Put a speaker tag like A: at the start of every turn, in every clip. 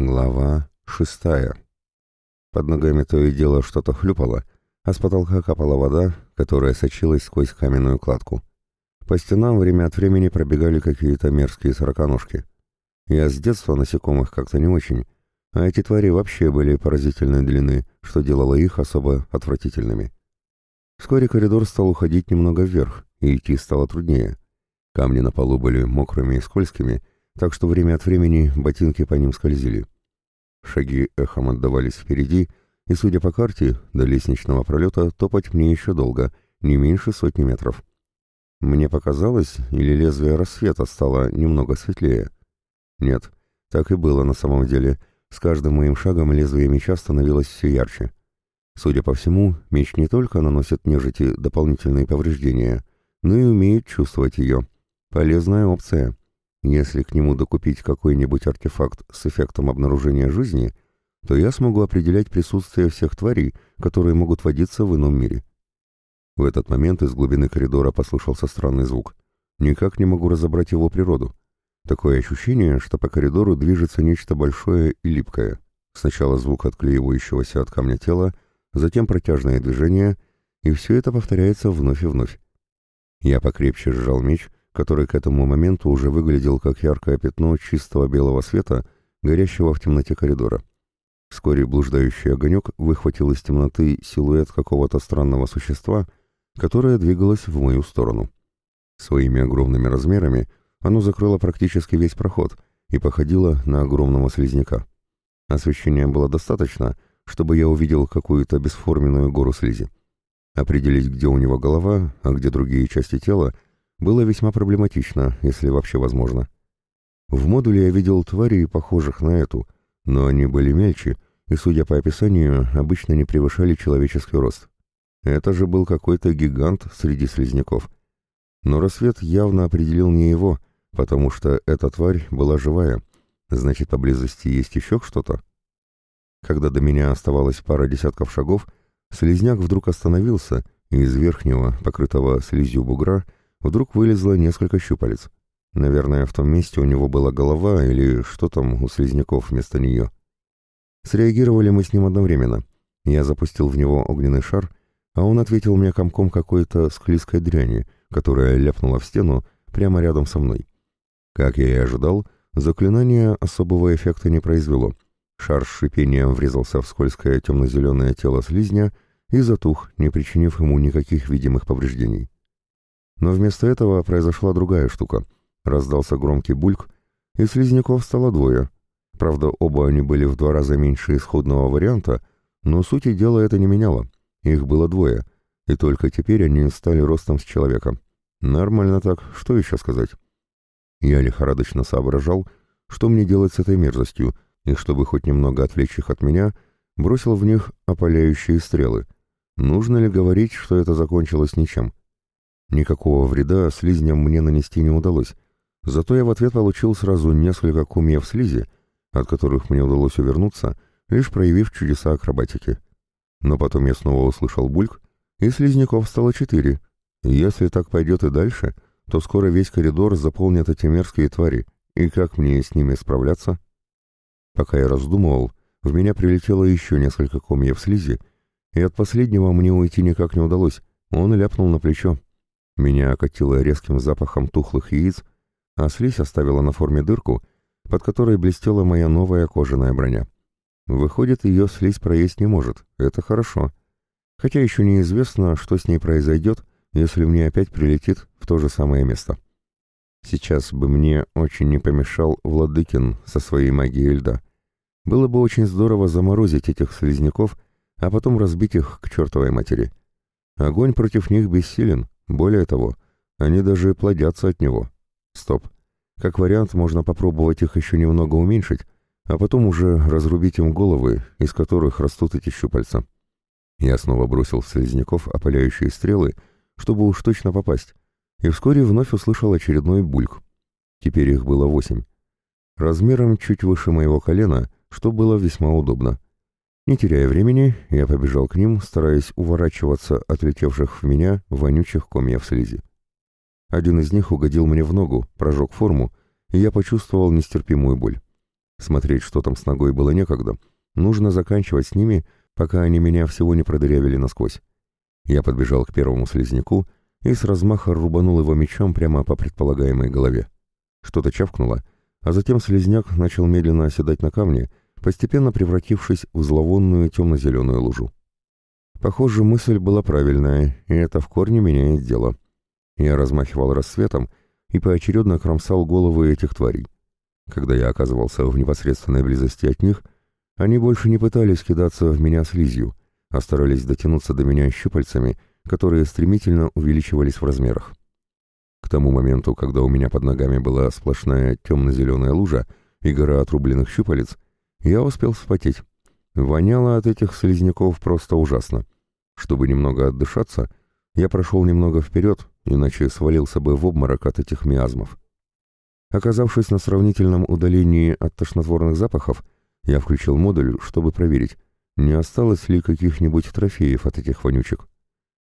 A: Глава шестая. Под ногами то и дело что-то хлюпало, а с потолка капала вода, которая сочилась сквозь каменную кладку. По стенам время от времени пробегали какие-то мерзкие сороконожки. Я с детства насекомых как-то не очень, а эти твари вообще были поразительной длины, что делало их особо отвратительными. Вскоре коридор стал уходить немного вверх, и идти стало труднее. Камни на полу были мокрыми и скользкими, так что время от времени ботинки по ним скользили. Шаги эхом отдавались впереди, и, судя по карте, до лестничного пролета топать мне еще долго, не меньше сотни метров. Мне показалось, или лезвие рассвета стало немного светлее. Нет, так и было на самом деле. С каждым моим шагом лезвие меча становилось все ярче. Судя по всему, меч не только наносит нежити дополнительные повреждения, но и умеет чувствовать ее. Полезная опция. Если к нему докупить какой-нибудь артефакт с эффектом обнаружения жизни, то я смогу определять присутствие всех тварей, которые могут водиться в ином мире. В этот момент из глубины коридора послышался странный звук. Никак не могу разобрать его природу. Такое ощущение, что по коридору движется нечто большое и липкое. Сначала звук отклеивающегося от камня тела, затем протяжное движение, и все это повторяется вновь и вновь. Я покрепче сжал меч, который к этому моменту уже выглядел как яркое пятно чистого белого света, горящего в темноте коридора. Вскоре блуждающий огонек выхватил из темноты силуэт какого-то странного существа, которое двигалось в мою сторону. Своими огромными размерами оно закрыло практически весь проход и походило на огромного слизняка. Освещения было достаточно, чтобы я увидел какую-то бесформенную гору слизи. Определить, где у него голова, а где другие части тела — было весьма проблематично, если вообще возможно. В модуле я видел тварей, похожих на эту, но они были мельче и, судя по описанию, обычно не превышали человеческий рост. Это же был какой-то гигант среди слизняков. Но рассвет явно определил не его, потому что эта тварь была живая, значит, поблизости есть еще что-то. Когда до меня оставалось пара десятков шагов, слизняк вдруг остановился, и из верхнего, покрытого слизью бугра, вдруг вылезло несколько щупалец. Наверное, в том месте у него была голова или что там у слизняков вместо нее. Среагировали мы с ним одновременно. Я запустил в него огненный шар, а он ответил мне комком какой-то склизкой дряни, которая ляпнула в стену прямо рядом со мной. Как я и ожидал, заклинание особого эффекта не произвело. Шар с шипением врезался в скользкое темно-зеленое тело слизня и затух, не причинив ему никаких видимых повреждений. Но вместо этого произошла другая штука. Раздался громкий бульк, и слизняков стало двое. Правда, оба они были в два раза меньше исходного варианта, но сути дела это не меняло. Их было двое, и только теперь они стали ростом с человека. Нормально так, что еще сказать? Я лихорадочно соображал, что мне делать с этой мерзостью, и чтобы хоть немного отвлечь их от меня, бросил в них опаляющие стрелы. Нужно ли говорить, что это закончилось ничем? Никакого вреда слизням мне нанести не удалось, зато я в ответ получил сразу несколько кумьев слизи, от которых мне удалось увернуться, лишь проявив чудеса акробатики. Но потом я снова услышал бульк, и слизняков стало четыре. Если так пойдет и дальше, то скоро весь коридор заполнят эти мерзкие твари, и как мне с ними справляться? Пока я раздумывал, в меня прилетело еще несколько комьев слизи, и от последнего мне уйти никак не удалось, он ляпнул на плечо. Меня окатило резким запахом тухлых яиц, а слизь оставила на форме дырку, под которой блестела моя новая кожаная броня. Выходит, ее слизь проесть не может, это хорошо. Хотя еще неизвестно, что с ней произойдет, если мне опять прилетит в то же самое место. Сейчас бы мне очень не помешал Владыкин со своей магией льда. Было бы очень здорово заморозить этих слизняков, а потом разбить их к чертовой матери. Огонь против них бессилен, более того, они даже плодятся от него. Стоп. Как вариант, можно попробовать их еще немного уменьшить, а потом уже разрубить им головы, из которых растут эти щупальца. Я снова бросил в слизняков опаляющие стрелы, чтобы уж точно попасть, и вскоре вновь услышал очередной бульк. Теперь их было восемь. Размером чуть выше моего колена, что было весьма удобно. Не теряя времени, я побежал к ним, стараясь уворачиваться от летевших в меня вонючих комьев слизи. Один из них угодил мне в ногу, прожег форму, и я почувствовал нестерпимую боль. Смотреть, что там с ногой, было некогда. Нужно заканчивать с ними, пока они меня всего не продырявили насквозь. Я подбежал к первому слизняку и с размаха рубанул его мечом прямо по предполагаемой голове. Что-то чавкнуло, а затем слизняк начал медленно оседать на камне, постепенно превратившись в зловонную темно-зеленую лужу. Похоже, мысль была правильная, и это в корне меняет дело. Я размахивал рассветом и поочередно кромсал головы этих тварей. Когда я оказывался в непосредственной близости от них, они больше не пытались кидаться в меня слизью, а старались дотянуться до меня щупальцами, которые стремительно увеличивались в размерах. К тому моменту, когда у меня под ногами была сплошная темно-зеленая лужа и гора отрубленных щупалец, я успел вспотеть. Воняло от этих слизняков просто ужасно. Чтобы немного отдышаться, я прошел немного вперед, иначе свалился бы в обморок от этих миазмов. Оказавшись на сравнительном удалении от тошнотворных запахов, я включил модуль, чтобы проверить, не осталось ли каких-нибудь трофеев от этих вонючек.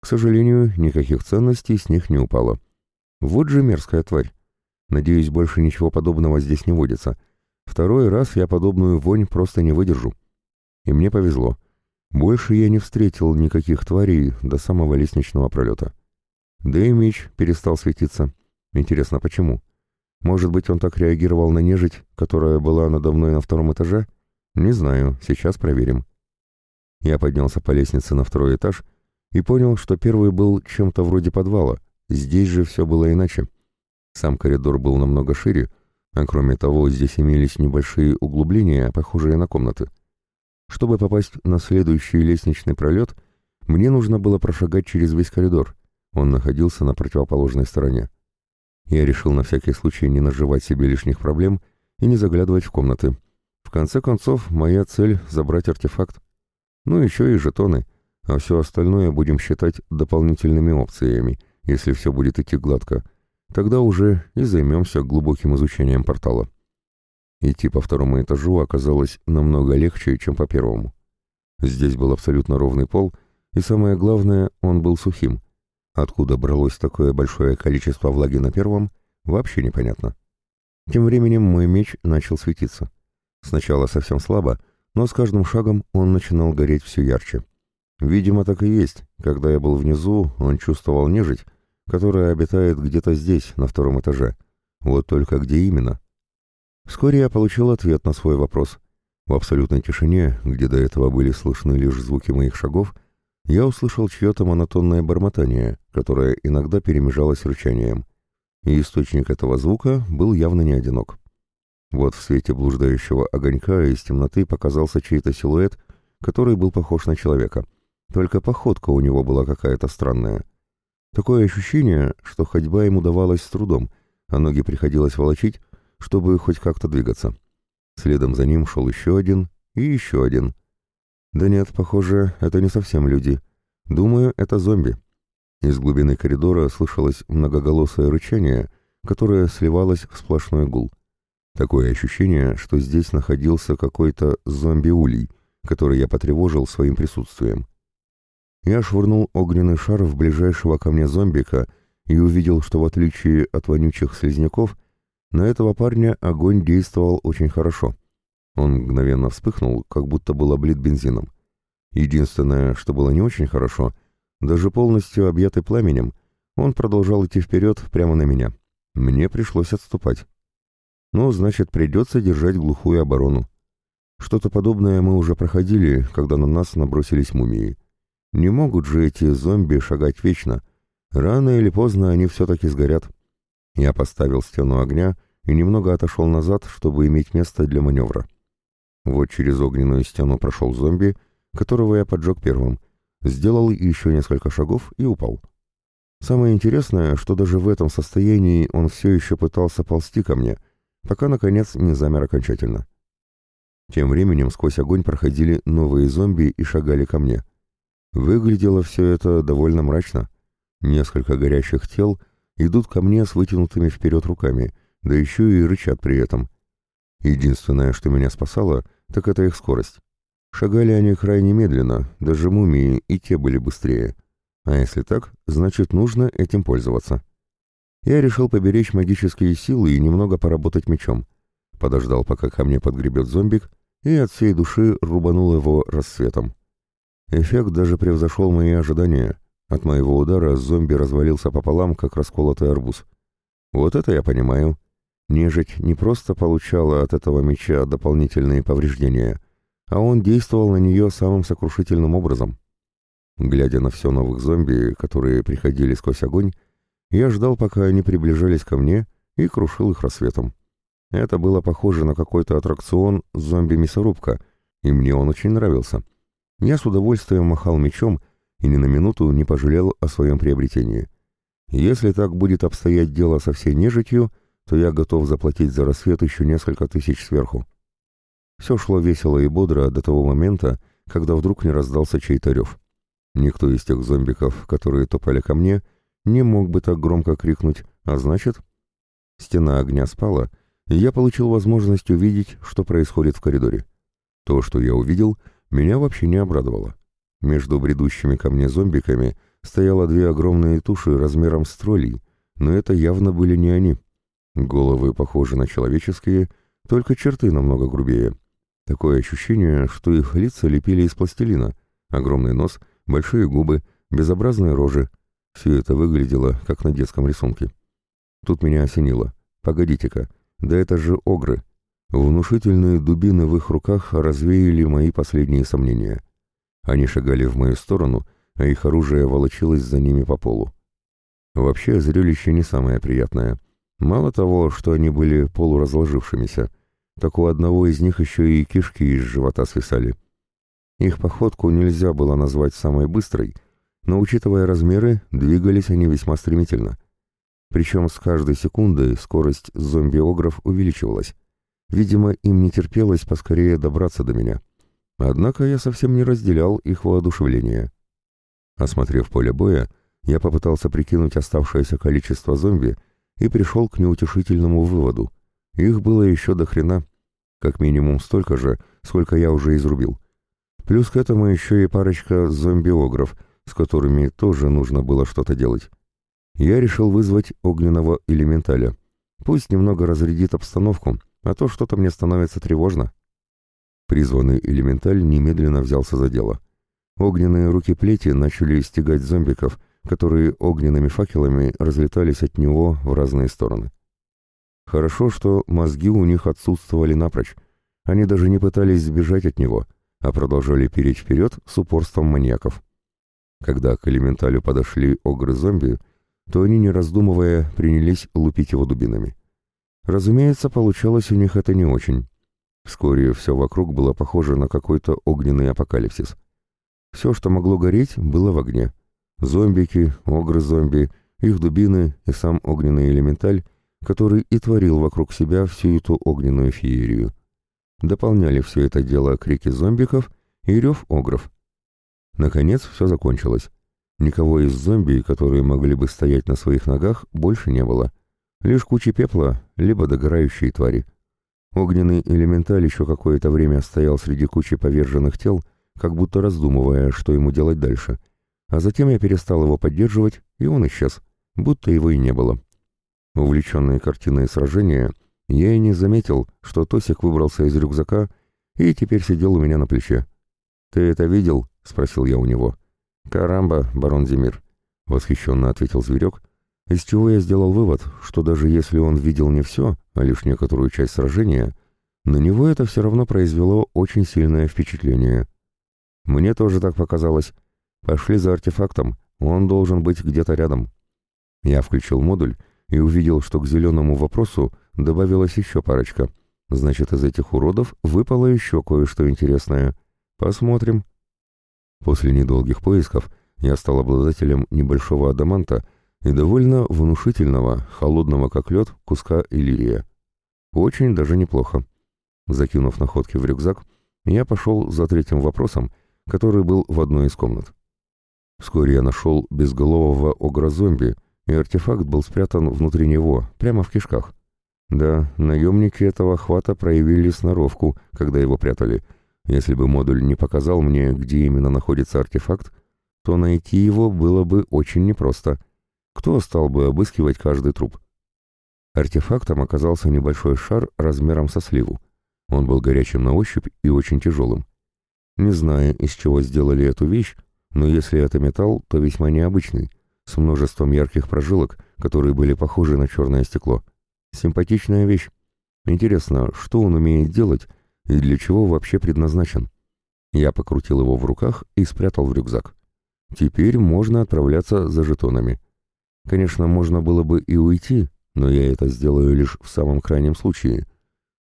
A: К сожалению, никаких ценностей с них не упало. Вот же мерзкая тварь. Надеюсь, больше ничего подобного здесь не водится. Второй раз я подобную вонь просто не выдержу. И мне повезло. Больше я не встретил никаких тварей до самого лестничного пролета. Да и меч перестал светиться. Интересно, почему? Может быть, он так реагировал на нежить, которая была надо мной на втором этаже? Не знаю, сейчас проверим. Я поднялся по лестнице на второй этаж и понял, что первый был чем-то вроде подвала. Здесь же все было иначе. Сам коридор был намного шире, а кроме того здесь имелись небольшие углубления, похожие на комнаты. Чтобы попасть на следующий лестничный пролет, мне нужно было прошагать через весь коридор. Он находился на противоположной стороне. Я решил на всякий случай не наживать себе лишних проблем и не заглядывать в комнаты. В конце концов, моя цель — забрать артефакт. Ну, еще и жетоны, а все остальное будем считать дополнительными опциями, если все будет идти гладко. Тогда уже и займемся глубоким изучением портала. Идти по второму этажу оказалось намного легче, чем по первому. Здесь был абсолютно ровный пол, и самое главное, он был сухим. Откуда бралось такое большое количество влаги на первом, вообще непонятно. Тем временем мой меч начал светиться. Сначала совсем слабо, но с каждым шагом он начинал гореть все ярче. Видимо, так и есть. Когда я был внизу, он чувствовал нежить, которая обитает где-то здесь, на втором этаже. Вот только где именно? Вскоре я получил ответ на свой вопрос. В абсолютной тишине, где до этого были слышны лишь звуки моих шагов, я услышал чье-то монотонное бормотание, которое иногда перемежалось рычанием. И источник этого звука был явно не одинок. Вот в свете блуждающего огонька из темноты показался чей-то силуэт, который был похож на человека. Только походка у него была какая-то странная. Такое ощущение, что ходьба ему давалась с трудом, а ноги приходилось волочить, чтобы хоть как-то двигаться. Следом за ним шел еще один и еще один. Да нет, похоже, это не совсем люди. Думаю, это зомби. Из глубины коридора слышалось многоголосое рычание, которое сливалось в сплошной гул. Такое ощущение, что здесь находился какой-то зомби-улей, который я потревожил своим присутствием. Я швырнул огненный шар в ближайшего ко мне зомбика и увидел, что в отличие от вонючих слизняков, на этого парня огонь действовал очень хорошо. Он мгновенно вспыхнул, как будто был облит бензином. Единственное, что было не очень хорошо, даже полностью объятый пламенем, он продолжал идти вперед прямо на меня. Мне пришлось отступать. Ну, значит, придется держать глухую оборону. Что-то подобное мы уже проходили, когда на нас набросились мумии. Не могут же эти зомби шагать вечно. Рано или поздно они все-таки сгорят. Я поставил стену огня и немного отошел назад, чтобы иметь место для маневра. Вот через огненную стену прошел зомби, которого я поджег первым, сделал еще несколько шагов и упал. Самое интересное, что даже в этом состоянии он все еще пытался ползти ко мне — пока, наконец, не замер окончательно. Тем временем сквозь огонь проходили новые зомби и шагали ко мне. Выглядело все это довольно мрачно. Несколько горящих тел идут ко мне с вытянутыми вперед руками, да еще и рычат при этом. Единственное, что меня спасало, так это их скорость. Шагали они крайне медленно, даже мумии и те были быстрее. А если так, значит нужно этим пользоваться я решил поберечь магические силы и немного поработать мечом. подождал, пока ко мне подгребет зомбик, и от всей души рубанул его рассветом. Эффект даже превзошел мои ожидания. От моего удара зомби развалился пополам, как расколотый арбуз. Вот это я понимаю. Нежить не просто получала от этого меча дополнительные повреждения, а он действовал на нее самым сокрушительным образом. Глядя на все новых зомби, которые приходили сквозь огонь, я ждал, пока они приближались ко мне, и крушил их рассветом. Это было похоже на какой-то аттракцион «Зомби-мясорубка», и мне он очень нравился. Я с удовольствием махал мечом и ни на минуту не пожалел о своем приобретении. Если так будет обстоять дело со всей нежитью, то я готов заплатить за рассвет еще несколько тысяч сверху. Все шло весело и бодро до того момента, когда вдруг не раздался чей-то рев. Никто из тех зомбиков, которые топали ко мне, не мог бы так громко крикнуть, а значит... Стена огня спала, и я получил возможность увидеть, что происходит в коридоре. То, что я увидел, меня вообще не обрадовало. Между бредущими ко мне зомбиками стояло две огромные туши размером с троллей, но это явно были не они. Головы похожи на человеческие, только черты намного грубее. Такое ощущение, что их лица лепили из пластилина. Огромный нос, большие губы, безобразные рожи. Все это выглядело, как на детском рисунке. Тут меня осенило. Погодите-ка, да это же огры. Внушительные дубины в их руках развеяли мои последние сомнения. Они шагали в мою сторону, а их оружие волочилось за ними по полу. Вообще, зрелище не самое приятное. Мало того, что они были полуразложившимися, так у одного из них еще и кишки из живота свисали. Их походку нельзя было назвать самой быстрой, но, учитывая размеры, двигались они весьма стремительно. Причем с каждой секундой скорость зомби-огров увеличивалась. Видимо, им не терпелось поскорее добраться до меня. Однако я совсем не разделял их воодушевление. Осмотрев поле боя, я попытался прикинуть оставшееся количество зомби и пришел к неутешительному выводу. Их было еще до хрена, как минимум столько же, сколько я уже изрубил. Плюс к этому еще и парочка зомбиогров, с которыми тоже нужно было что-то делать. Я решил вызвать огненного элементаля. Пусть немного разрядит обстановку, а то что-то мне становится тревожно. Призванный элементаль немедленно взялся за дело. Огненные руки плети начали стегать зомбиков, которые огненными факелами разлетались от него в разные стороны. Хорошо, что мозги у них отсутствовали напрочь. Они даже не пытались сбежать от него — а продолжали переть вперед с упорством маньяков. Когда к элементалю подошли огры-зомби, то они, не раздумывая, принялись лупить его дубинами. Разумеется, получалось у них это не очень. Вскоре все вокруг было похоже на какой-то огненный апокалипсис. Все, что могло гореть, было в огне. Зомбики, огры-зомби, их дубины и сам огненный элементаль, который и творил вокруг себя всю эту огненную феерию. Дополняли все это дело крики зомбиков и рев огров. Наконец все закончилось. Никого из зомби, которые могли бы стоять на своих ногах, больше не было. Лишь кучи пепла, либо догорающие твари. Огненный элементаль еще какое-то время стоял среди кучи поверженных тел, как будто раздумывая, что ему делать дальше. А затем я перестал его поддерживать, и он исчез, будто его и не было. Увлеченные картиной сражения — я и не заметил, что Тосик выбрался из рюкзака и теперь сидел у меня на плече. «Ты это видел?» — спросил я у него. «Карамба, барон Зимир», — восхищенно ответил зверек, из чего я сделал вывод, что даже если он видел не все, а лишь некоторую часть сражения, на него это все равно произвело очень сильное впечатление. Мне тоже так показалось. Пошли за артефактом, он должен быть где-то рядом. Я включил модуль и увидел, что к зеленому вопросу Добавилась еще парочка. Значит, из этих уродов выпало еще кое-что интересное. Посмотрим. После недолгих поисков я стал обладателем небольшого адаманта и довольно внушительного, холодного как лед, куска иллирия. Очень даже неплохо. Закинув находки в рюкзак, я пошел за третьим вопросом, который был в одной из комнат. Вскоре я нашел безголового огра-зомби, и артефакт был спрятан внутри него, прямо в кишках. Да, наемники этого хвата проявили сноровку, когда его прятали. Если бы модуль не показал мне, где именно находится артефакт, то найти его было бы очень непросто. Кто стал бы обыскивать каждый труп? Артефактом оказался небольшой шар размером со сливу. Он был горячим на ощупь и очень тяжелым. Не знаю, из чего сделали эту вещь, но если это металл, то весьма необычный, с множеством ярких прожилок, которые были похожи на черное стекло. Симпатичная вещь. Интересно, что он умеет делать и для чего вообще предназначен? Я покрутил его в руках и спрятал в рюкзак. Теперь можно отправляться за жетонами. Конечно, можно было бы и уйти, но я это сделаю лишь в самом крайнем случае.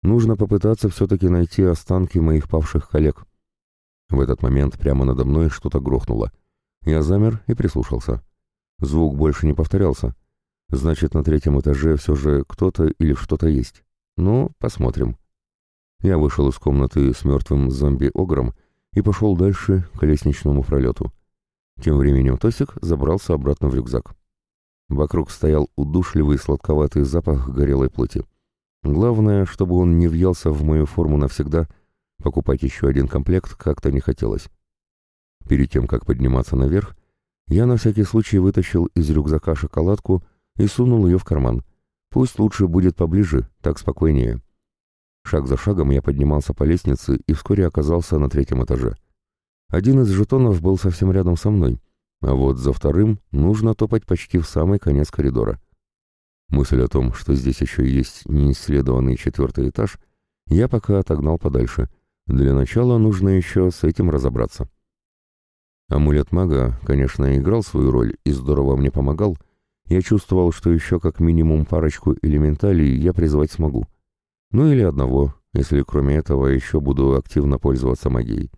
A: Нужно попытаться все-таки найти останки моих павших коллег. В этот момент прямо надо мной что-то грохнуло. Я замер и прислушался. Звук больше не повторялся. Значит, на третьем этаже все же кто-то или что-то есть. Ну, посмотрим. Я вышел из комнаты с мертвым зомби-огром и пошел дальше к лестничному пролету. Тем временем Тосик забрался обратно в рюкзак. Вокруг стоял удушливый сладковатый запах горелой плоти. Главное, чтобы он не въелся в мою форму навсегда — Покупать еще один комплект как-то не хотелось. Перед тем, как подниматься наверх, я на всякий случай вытащил из рюкзака шоколадку и сунул ее в карман. Пусть лучше будет поближе, так спокойнее. Шаг за шагом я поднимался по лестнице и вскоре оказался на третьем этаже. Один из жетонов был совсем рядом со мной, а вот за вторым нужно топать почти в самый конец коридора. Мысль о том, что здесь еще есть неисследованный четвертый этаж, я пока отогнал подальше — для начала нужно еще с этим разобраться. Амулет мага, конечно, играл свою роль и здорово мне помогал. Я чувствовал, что еще как минимум парочку элементалей я призвать смогу. Ну или одного, если кроме этого еще буду активно пользоваться магией.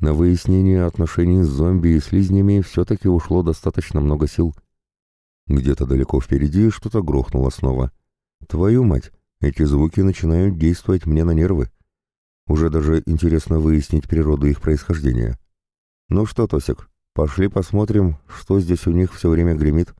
A: На выяснение отношений с зомби и слизнями все-таки ушло достаточно много сил. Где-то далеко впереди что-то грохнуло снова. Твою мать, эти звуки начинают действовать мне на нервы. Уже даже интересно выяснить природу их происхождения. Ну что, Тосик, пошли посмотрим, что здесь у них все время гремит.